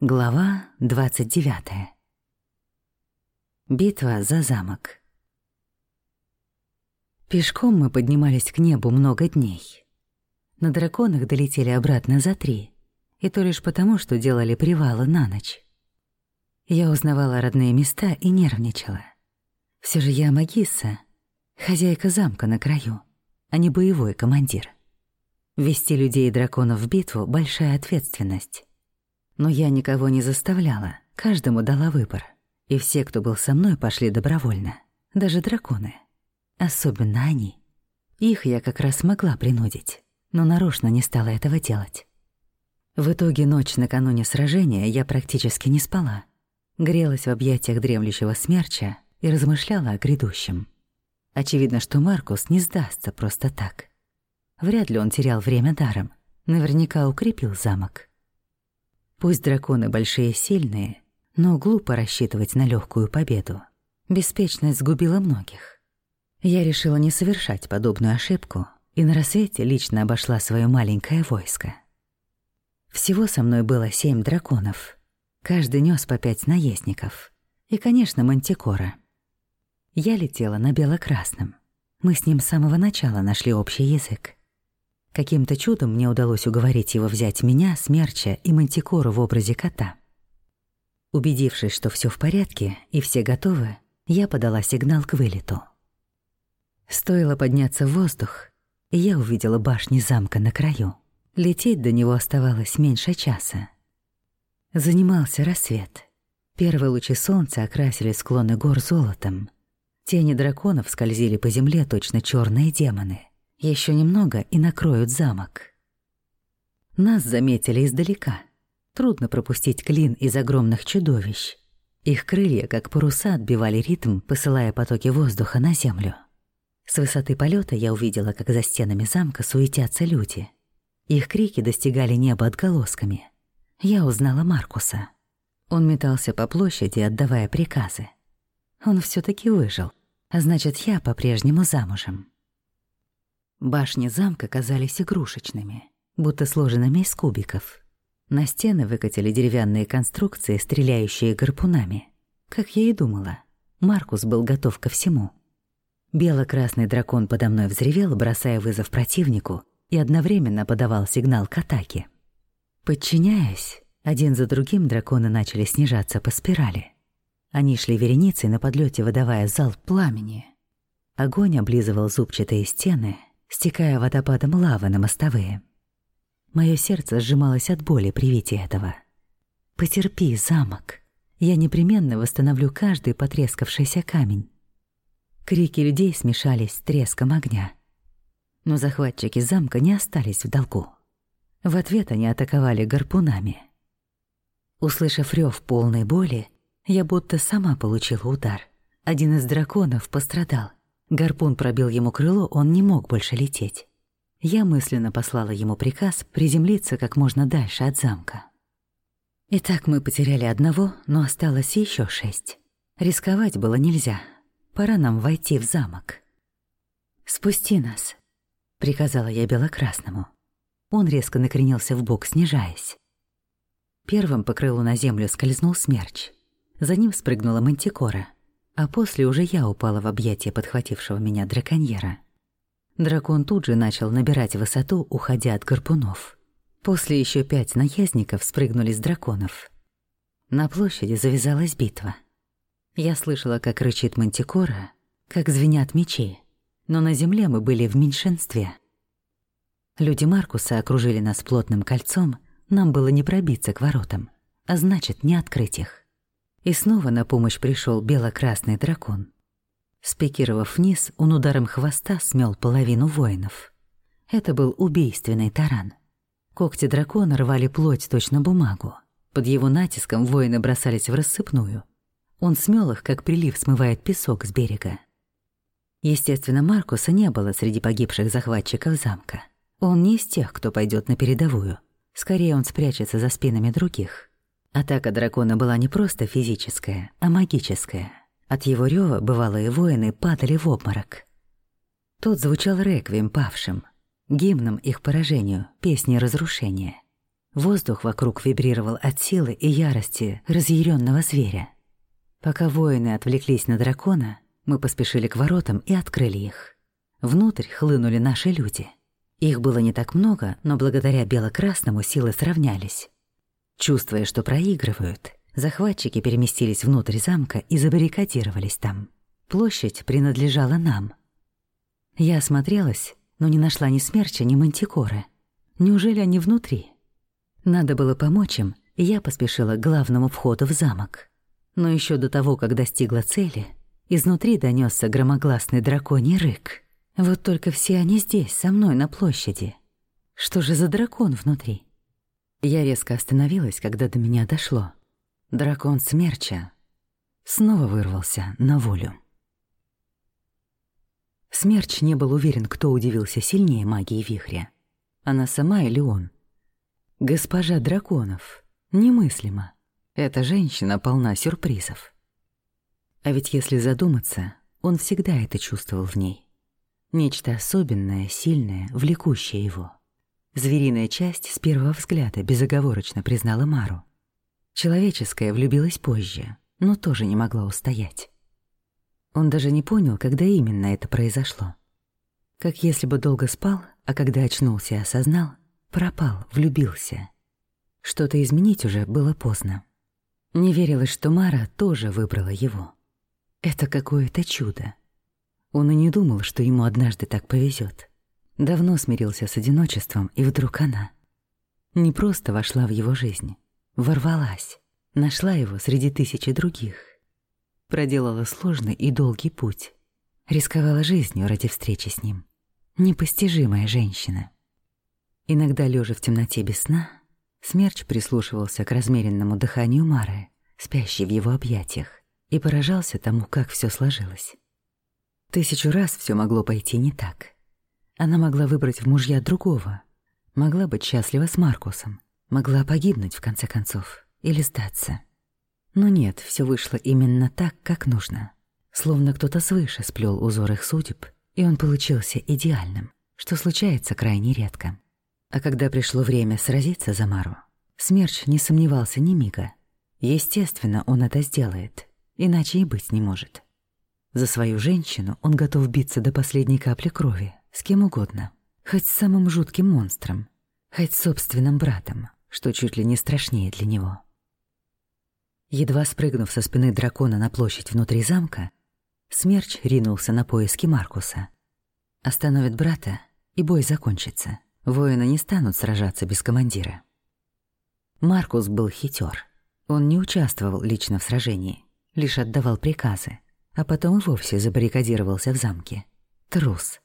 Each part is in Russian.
Глава 29. Битва за замок. Пешком мы поднимались к небу много дней. На драконах долетели обратно за три, и то лишь потому, что делали привалы на ночь. Я узнавала родные места и нервничала. Все же я магисса, хозяйка замка на краю, а не боевой командир. Вести людей и драконов в битву — большая ответственность. Но я никого не заставляла, каждому дала выбор. И все, кто был со мной, пошли добровольно. Даже драконы. Особенно они. Их я как раз могла принудить, но нарочно не стала этого делать. В итоге ночь накануне сражения я практически не спала. Грелась в объятиях дремлющего смерча и размышляла о грядущем. Очевидно, что Маркус не сдастся просто так. Вряд ли он терял время даром. Наверняка укрепил замок. Пусть драконы большие и сильные, но глупо рассчитывать на легкую победу. Беспечность сгубила многих. Я решила не совершать подобную ошибку и на рассвете лично обошла свое маленькое войско. Всего со мной было семь драконов. Каждый нес по пять наездников. И, конечно, мантикора. Я летела на бело-красном. Мы с ним с самого начала нашли общий язык. Каким-то чудом мне удалось уговорить его взять меня, смерча и мантикору в образе кота. Убедившись, что все в порядке и все готовы, я подала сигнал к вылету. Стоило подняться в воздух, и я увидела башни замка на краю. Лететь до него оставалось меньше часа. Занимался рассвет. Первые лучи солнца окрасили склоны гор золотом. Тени драконов скользили по земле точно черные демоны. Еще немного и накроют замок. Нас заметили издалека. Трудно пропустить клин из огромных чудовищ. Их крылья, как паруса, отбивали ритм, посылая потоки воздуха на землю. С высоты полета я увидела, как за стенами замка суетятся люди. Их крики достигали неба отголосками. Я узнала Маркуса. Он метался по площади, отдавая приказы. Он все таки выжил, а значит, я по-прежнему замужем. Башни замка казались игрушечными, будто сложенными из кубиков. На стены выкатили деревянные конструкции, стреляющие гарпунами. Как я и думала, Маркус был готов ко всему. Бело-красный дракон подо мной взревел, бросая вызов противнику, и одновременно подавал сигнал к атаке. Подчиняясь, один за другим драконы начали снижаться по спирали. Они шли вереницей на подлете, выдавая залп пламени. Огонь облизывал зубчатые стены, стекая водопадом лавы на мостовые. Моё сердце сжималось от боли при виде этого. «Потерпи, замок. Я непременно восстановлю каждый потрескавшийся камень». Крики людей смешались с треском огня. Но захватчики замка не остались в долгу. В ответ они атаковали гарпунами. Услышав рёв полной боли, я будто сама получила удар. Один из драконов пострадал. Гарпун пробил ему крыло, он не мог больше лететь. Я мысленно послала ему приказ приземлиться как можно дальше от замка. Итак, мы потеряли одного, но осталось еще шесть. Рисковать было нельзя. Пора нам войти в замок. «Спусти нас», — приказала я белокрасному. Он резко накренился в бок, снижаясь. Первым по крылу на землю скользнул смерч. За ним спрыгнула мантикора — а после уже я упала в объятия подхватившего меня драконьера. Дракон тут же начал набирать высоту, уходя от гарпунов. После еще пять наездников спрыгнули с драконов. На площади завязалась битва. Я слышала, как рычит мантикора, как звенят мечи, но на земле мы были в меньшинстве. Люди Маркуса окружили нас плотным кольцом, нам было не пробиться к воротам, а значит, не открыть их. И снова на помощь пришел бело-красный дракон. Спикировав вниз, он ударом хвоста смел половину воинов. Это был убийственный таран. Когти дракона рвали плоть точно бумагу. Под его натиском воины бросались в рассыпную. Он смел их, как прилив смывает песок с берега. Естественно, Маркуса не было среди погибших захватчиков замка. Он не из тех, кто пойдет на передовую. Скорее, он спрячется за спинами других. Атака дракона была не просто физическая, а магическая. От его рёва бывалые воины падали в обморок. Тут звучал реквием павшим, гимном их поражению, песней разрушения. Воздух вокруг вибрировал от силы и ярости разъяренного зверя. Пока воины отвлеклись на дракона, мы поспешили к воротам и открыли их. Внутрь хлынули наши люди. Их было не так много, но благодаря бело-красному силы сравнялись. Чувствуя, что проигрывают, захватчики переместились внутрь замка и забаррикадировались там. Площадь принадлежала нам. Я осмотрелась, но не нашла ни смерча, ни мантикоры. Неужели они внутри? Надо было помочь им, и я поспешила к главному входу в замок. Но еще до того, как достигла цели, изнутри донесся громогласный драконий рык. Вот только все они здесь, со мной на площади. Что же за дракон внутри? Я резко остановилась, когда до меня дошло. Дракон смерча снова вырвался на волю. Смерч не был уверен, кто удивился сильнее магии вихря. Она сама или он? Госпожа драконов. Немыслимо. Эта женщина полна сюрпризов. А ведь если задуматься, он всегда это чувствовал в ней. Нечто особенное, сильное, влекущее его. Звериная часть с первого взгляда безоговорочно признала Мару. Человеческая влюбилась позже, но тоже не могла устоять. Он даже не понял, когда именно это произошло. Как если бы долго спал, а когда очнулся и осознал, пропал, влюбился. Что-то изменить уже было поздно. Не верилось, что Мара тоже выбрала его. Это какое-то чудо. Он и не думал, что ему однажды так повезет. Давно смирился с одиночеством, и вдруг она не просто вошла в его жизнь, ворвалась, нашла его среди тысячи других проделала сложный и долгий путь. Рисковала жизнью ради встречи с ним. Непостижимая женщина. Иногда, лежа в темноте без сна, Смерч прислушивался к размеренному дыханию Мары, спящей в его объятиях, и поражался тому, как все сложилось. Тысячу раз все могло пойти не так. Она могла выбрать в мужья другого, могла быть счастлива с Маркусом, могла погибнуть в конце концов или сдаться. Но нет, все вышло именно так, как нужно. Словно кто-то свыше сплел узор их судеб, и он получился идеальным, что случается крайне редко. А когда пришло время сразиться за Мару, Смерч не сомневался ни мига. Естественно, он это сделает, иначе и быть не может. За свою женщину он готов биться до последней капли крови, с кем угодно, хоть с самым жутким монстром, хоть с собственным братом, что чуть ли не страшнее для него. Едва спрыгнув со спины дракона на площадь внутри замка, Смерч ринулся на поиски Маркуса. Остановит брата, и бой закончится. Воины не станут сражаться без командира. Маркус был хитер. Он не участвовал лично в сражении, лишь отдавал приказы, а потом и вовсе забаррикадировался в замке. Трус.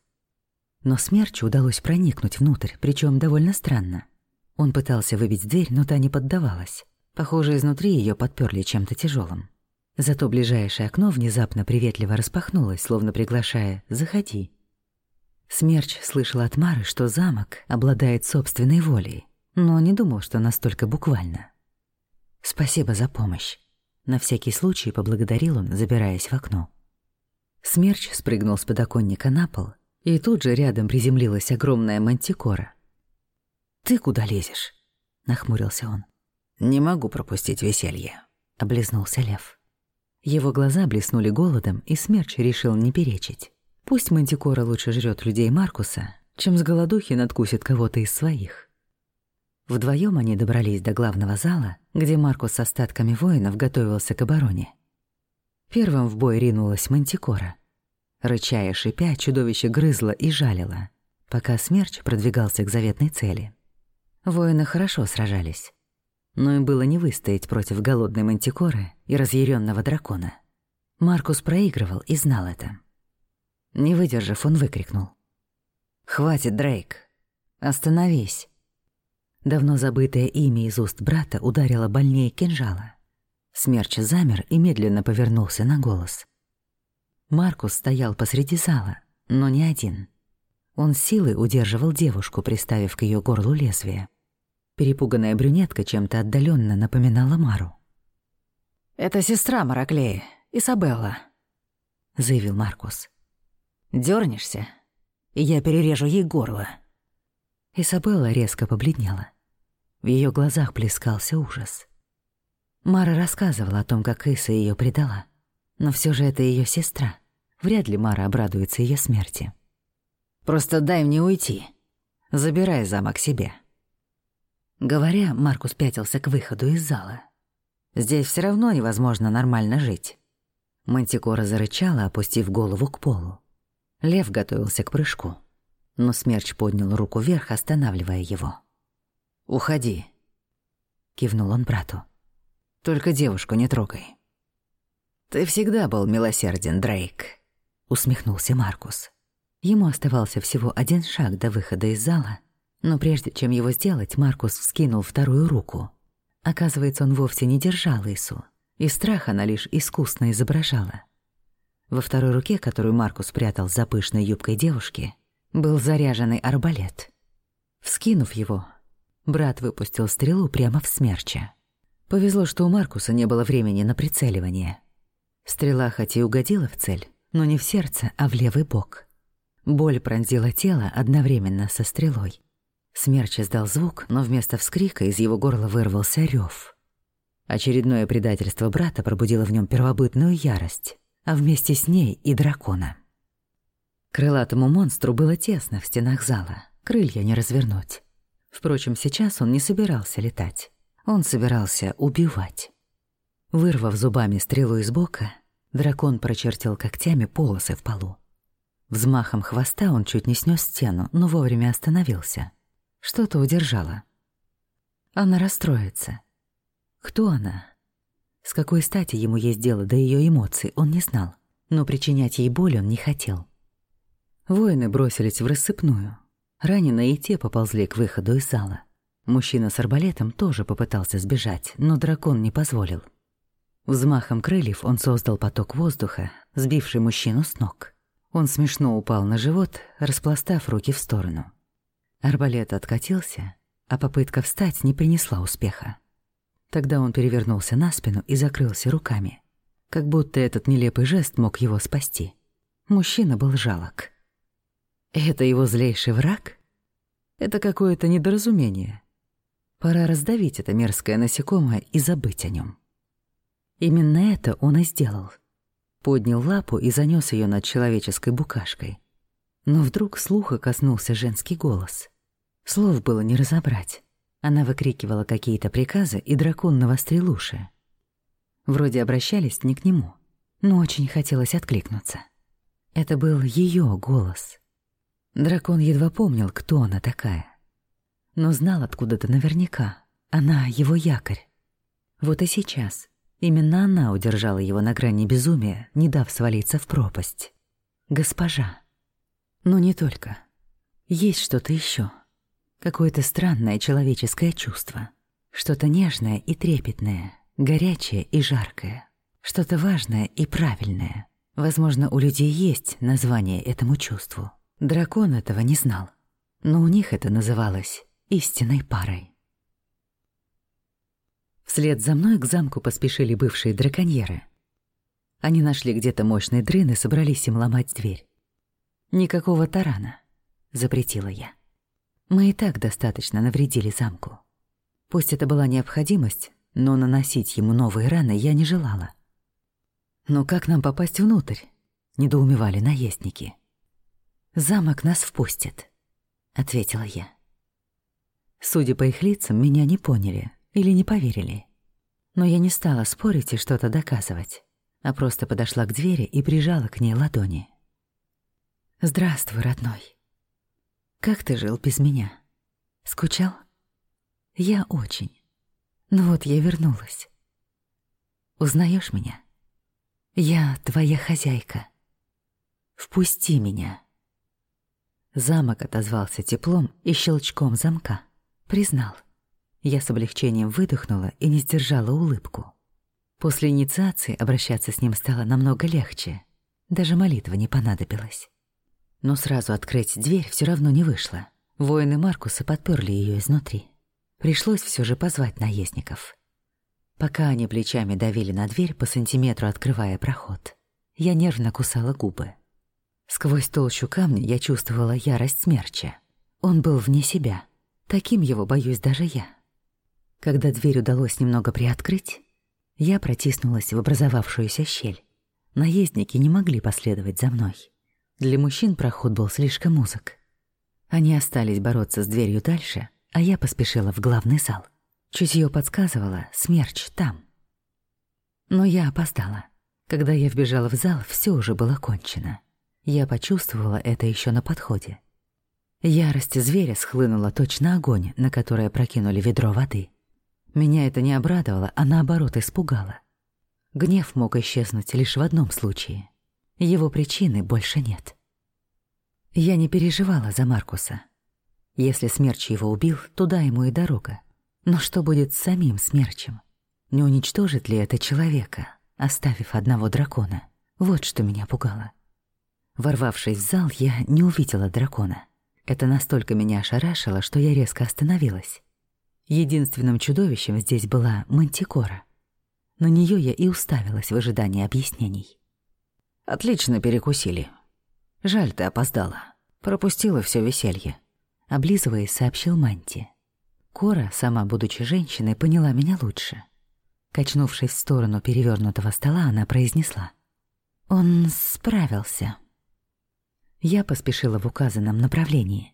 Но Смерчу удалось проникнуть внутрь, причем довольно странно. Он пытался выбить дверь, но та не поддавалась. Похоже, изнутри ее подперли чем-то тяжелым. Зато ближайшее окно внезапно приветливо распахнулось, словно приглашая «Заходи». Смерч слышал от Мары, что замок обладает собственной волей, но не думал, что настолько буквально. «Спасибо за помощь». На всякий случай поблагодарил он, забираясь в окно. Смерч спрыгнул с подоконника на пол, и тут же рядом приземлилась огромная мантикора. «Ты куда лезешь?» — нахмурился он. «Не могу пропустить веселье», — облизнулся лев. Его глаза блеснули голодом, и Смерч решил не перечить. Пусть Мантикора лучше жрет людей Маркуса, чем с голодухи надкусит кого-то из своих. Вдвоем они добрались до главного зала, где Маркус с остатками воинов готовился к обороне. Первым в бой ринулась Мантикора. Рыча и шипя, чудовище грызло и жалило, пока Смерч продвигался к заветной цели. Воины хорошо сражались но им было не выстоять против голодной мантикоры и разъяренного дракона. Маркус проигрывал и знал это. Не выдержав, он выкрикнул. «Хватит, Дрейк! Остановись!» Давно забытое имя из уст брата ударило больнее кинжала. Смерч замер и медленно повернулся на голос. Маркус стоял посреди зала, но не один. Он силой удерживал девушку, приставив к ее горлу лезвие. Перепуганная брюнетка чем-то отдаленно напоминала Мару. «Это сестра Мараклея, Изабелла», — заявил Маркус. Дёрнешься, и я перережу ей горло». Изабелла резко побледнела. В ее глазах плескался ужас. Мара рассказывала о том, как Иса ее предала. Но все же это ее сестра. Вряд ли Мара обрадуется ее смерти. «Просто дай мне уйти. Забирай замок себе». Говоря, Маркус пятился к выходу из зала. «Здесь все равно невозможно нормально жить». Мантикора зарычала, опустив голову к полу. Лев готовился к прыжку, но Смерч поднял руку вверх, останавливая его. «Уходи», — кивнул он брату. «Только девушку не трогай». «Ты всегда был милосерден, Дрейк», — усмехнулся Маркус. Ему оставался всего один шаг до выхода из зала, но прежде чем его сделать, Маркус вскинул вторую руку. Оказывается, он вовсе не держал Ису, и страх она лишь искусно изображала. Во второй руке, которую Маркус прятал за пышной юбкой девушки, был заряженный арбалет. Вскинув его, брат выпустил стрелу прямо в смерча. Повезло, что у Маркуса не было времени на прицеливание. Стрела хоть и угодила в цель, но не в сердце, а в левый бок. Боль пронзила тело одновременно со стрелой. Смерч издал звук, но вместо вскрика из его горла вырвался рев. Очередное предательство брата пробудило в нем первобытную ярость, а вместе с ней и дракона. Крылатому монстру было тесно в стенах зала, крылья не развернуть. Впрочем, сейчас он не собирался летать, он собирался убивать. Вырвав зубами стрелу из бока, дракон прочертил когтями полосы в полу. Взмахом хвоста он чуть не снес стену, но вовремя остановился. Что-то удержало. Она расстроится. Кто она? С какой стати ему есть дело до ее эмоций, он не знал, но причинять ей боль он не хотел. Воины бросились в рассыпную. Раненые и те поползли к выходу из зала. Мужчина с арбалетом тоже попытался сбежать, но дракон не позволил. Взмахом крыльев он создал поток воздуха, сбивший мужчину с ног. Он смешно упал на живот, распластав руки в сторону. Арбалет откатился, а попытка встать не принесла успеха. Тогда он перевернулся на спину и закрылся руками. Как будто этот нелепый жест мог его спасти. Мужчина был жалок. Это его злейший враг? Это какое-то недоразумение. Пора раздавить это мерзкое насекомое и забыть о нем. Именно это он и сделал. Поднял лапу и занёс её над человеческой букашкой. Но вдруг слуха коснулся женский голос. Слов было не разобрать. Она выкрикивала какие-то приказы, и дракон навострил уши. Вроде обращались не к нему, но очень хотелось откликнуться. Это был ее голос. Дракон едва помнил, кто она такая. Но знал откуда-то наверняка. Она его якорь. Вот и сейчас именно она удержала его на грани безумия, не дав свалиться в пропасть. Госпожа. Но не только. Есть что-то еще. Какое-то странное человеческое чувство. Что-то нежное и трепетное, горячее и жаркое. Что-то важное и правильное. Возможно, у людей есть название этому чувству. Дракон этого не знал. Но у них это называлось истинной парой. Вслед за мной к замку поспешили бывшие драконьеры. Они нашли где-то мощный дрын и собрались им ломать дверь. «Никакого тарана», — запретила я. Мы и так достаточно навредили замку. Пусть это была необходимость, но наносить ему новые раны я не желала. «Но как нам попасть внутрь?» — недоумевали наездники. «Замок нас впустит», — ответила я. Судя по их лицам, меня не поняли или не поверили. Но я не стала спорить и что-то доказывать, а просто подошла к двери и прижала к ней ладони. «Здравствуй, родной», как ты жил без меня? Скучал? Я очень. Ну вот я вернулась. Узнаешь меня? Я твоя хозяйка. Впусти меня. Замок отозвался теплом и щелчком замка. Признал. Я с облегчением выдохнула и не сдержала улыбку. После инициации обращаться с ним стало намного легче. Даже молитва не понадобилась. Но сразу открыть дверь все равно не вышло. Воины Маркуса подперли ее изнутри. Пришлось все же позвать наездников. Пока они плечами давили на дверь, по сантиметру открывая проход, я нервно кусала губы. Сквозь толщу камня я чувствовала ярость смерча. Он был вне себя. Таким его боюсь даже я. Когда дверь удалось немного приоткрыть, я протиснулась в образовавшуюся щель. Наездники не могли последовать за мной. Для мужчин проход был слишком узок. Они остались бороться с дверью дальше, а я поспешила в главный зал. Чутьё подсказывало, смерч там. Но я опоздала. Когда я вбежала в зал, все уже было кончено. Я почувствовала это еще на подходе. Ярость зверя схлынула точно огонь, на которое прокинули ведро воды. Меня это не обрадовало, а наоборот испугало. Гнев мог исчезнуть лишь в одном случае. Его причины больше нет. Я не переживала за Маркуса. Если Смерч его убил, туда ему и дорога. Но что будет с самим Смерчем? Не уничтожит ли это человека, оставив одного дракона? Вот что меня пугало. Ворвавшись в зал, я не увидела дракона. Это настолько меня ошарашило, что я резко остановилась. Единственным чудовищем здесь была мантикора. На нее я и уставилась в ожидании объяснений. «Отлично перекусили. Жаль, ты опоздала. Пропустила все веселье», — облизываясь, сообщил Манти. Кора, сама будучи женщиной, поняла меня лучше. Качнувшись в сторону перевернутого стола, она произнесла. «Он справился». Я поспешила в указанном направлении.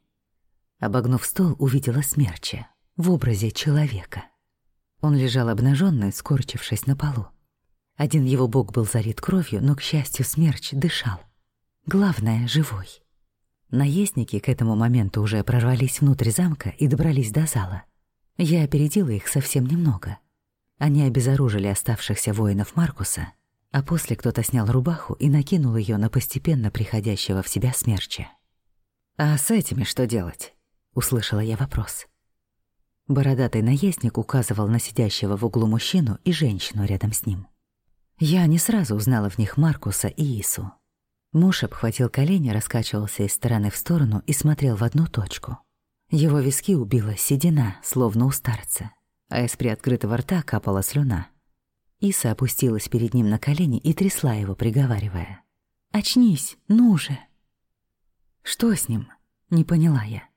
Обогнув стол, увидела смерча в образе человека. Он лежал обнаженный, скорчившись на полу. Один его бок был залит кровью, но, к счастью, смерч дышал. Главное — живой. Наездники к этому моменту уже прорвались внутрь замка и добрались до зала. Я опередила их совсем немного. Они обезоружили оставшихся воинов Маркуса, а после кто-то снял рубаху и накинул ее на постепенно приходящего в себя смерча. «А с этими что делать?» — услышала я вопрос. Бородатый наездник указывал на сидящего в углу мужчину и женщину рядом с ним. Я не сразу узнала в них Маркуса и Ису. Муж обхватил колени, раскачивался из стороны в сторону и смотрел в одну точку. Его виски убила седина, словно у старца, а из приоткрытого рта капала слюна. Иса опустилась перед ним на колени и трясла его, приговаривая. «Очнись, ну же!» «Что с ним?» — не поняла я.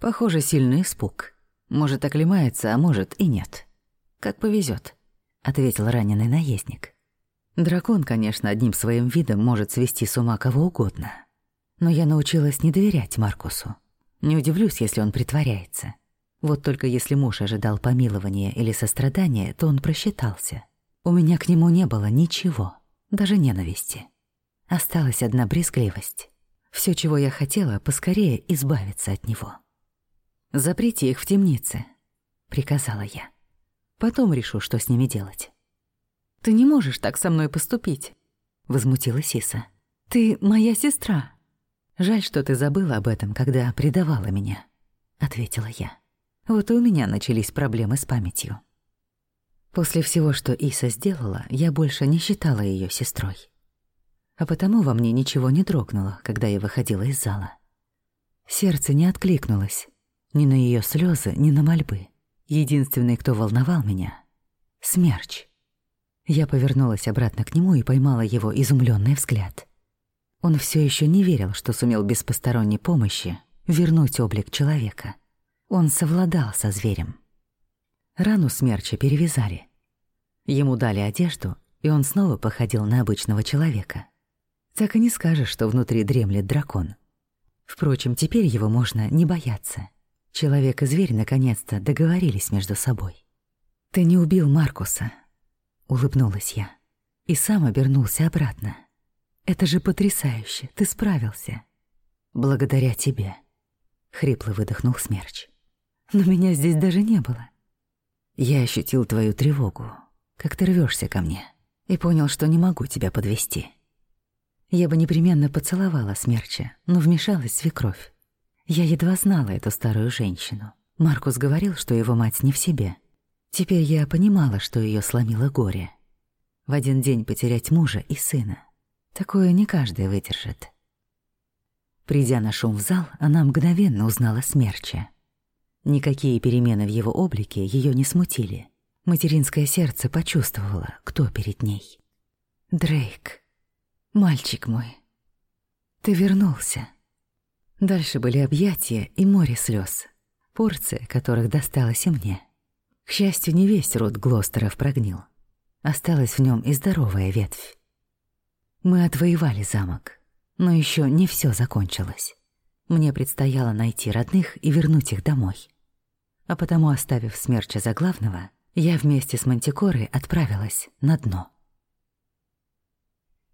Похоже, сильный испуг. Может, оклемается, а может и нет. Как повезет, ответил раненый наездник. Дракон, конечно, одним своим видом может свести с ума кого угодно. Но я научилась не доверять Маркусу. Не удивлюсь, если он притворяется. Вот только если муж ожидал помилования или сострадания, то он просчитался. У меня к нему не было ничего, даже ненависти. Осталась одна брезгливость. Все, чего я хотела, поскорее избавиться от него. «Заприте их в темнице», — приказала я. «Потом решу, что с ними делать». «Ты не можешь так со мной поступить», — возмутилась Иса. «Ты моя сестра». «Жаль, что ты забыла об этом, когда предавала меня», — ответила я. Вот и у меня начались проблемы с памятью. После всего, что Иса сделала, я больше не считала ее сестрой. А потому во мне ничего не дрогнуло, когда я выходила из зала. Сердце не откликнулось, ни на ее слезы, ни на мольбы. Единственный, кто волновал меня — Смерч. Я повернулась обратно к нему и поймала его изумленный взгляд. Он все еще не верил, что сумел без посторонней помощи вернуть облик человека. Он совладал со зверем. Рану Смерча перевязали. Ему дали одежду, и он снова походил на обычного человека. Так и не скажешь, что внутри дремлет дракон. Впрочем, теперь его можно не бояться. Человек и зверь наконец-то договорились между собой. «Ты не убил Маркуса», — улыбнулась я. И сам обернулся обратно. «Это же потрясающе, ты справился». «Благодаря тебе», — хрипло выдохнул Смерч. «Но меня здесь даже не было». «Я ощутил твою тревогу, как ты рвешься ко мне, и понял, что не могу тебя подвести. Я бы непременно поцеловала Смерча, но вмешалась свекровь. Я едва знала эту старую женщину. Маркус говорил, что его мать не в себе. Теперь я понимала, что ее сломило горе. В один день потерять мужа и сына. Такое не каждый выдержит. Придя на шум в зал, она мгновенно узнала смерча. Никакие перемены в его облике ее не смутили. Материнское сердце почувствовало, кто перед ней. «Дрейк, мальчик мой, ты вернулся». Дальше были объятия и море слез, порция которых досталась и мне. К счастью, не весь род Глостеров прогнил. Осталась в нем и здоровая ветвь. Мы отвоевали замок, но еще не все закончилось. Мне предстояло найти родных и вернуть их домой. А потому, оставив смерча за главного, я вместе с Мантикорой отправилась на дно.